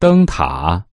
灯塔。